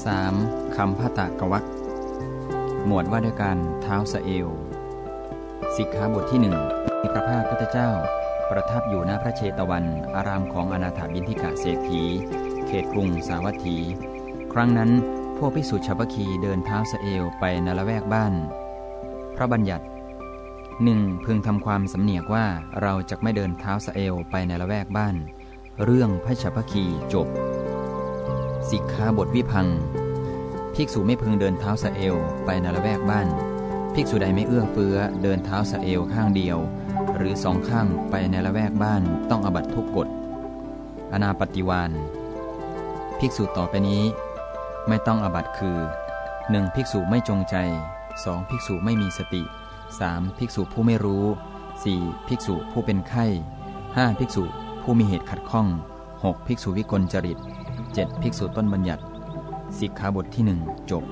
3. คำพัตะกวักหมวดว่าด้วยการเท้าสเอวสิกขาบทที่หนึ่งมีพระภาคพุทธเจ้า ประทับอยู่ณพระเชตวัน อารามของอนาถาบินทิกะเศรษฐี เขตกรุงสาวัตถี ครั้งนั้นพวกภิกษุชาวพคีเดินเท้าสเอวไปในละแวกบ้าน พระบัญญัติหนึ่งพึงทำความสำเนียกว่าเราจะไม่เดินเท้าสเอวไปในละแวกบ้าน เรื่องพระชาวพคีจบ สิกขาบทวิพัง ภิกษุไม่พึงเดินเท้าสะเอวไปในละแวกบ้าน ภิกษุใดไม่เอื้อเฟื้อเดินเท้าสะเอวข้างเดียว หรือสองข้างไปในละแวกบ้านต้องอบัตทุกกฎ อนาปฏิวานภิกษุต่อไปนี้ ไม่ต้องอบัตคือ 1. ภิกษุไม่จงใจ 2. ภิกษุไม่มีสติ 3. ภิกษุผู้ไม่รู้ 4. ภิกษุผู้เป็นไข้ 5. ภิกษุผู้มีเหตุขัดข้อง 6. ภิกษุวิกลจริต 7. ภิกษุต้นบัญญัติสิกขาบทที่ 1 จบ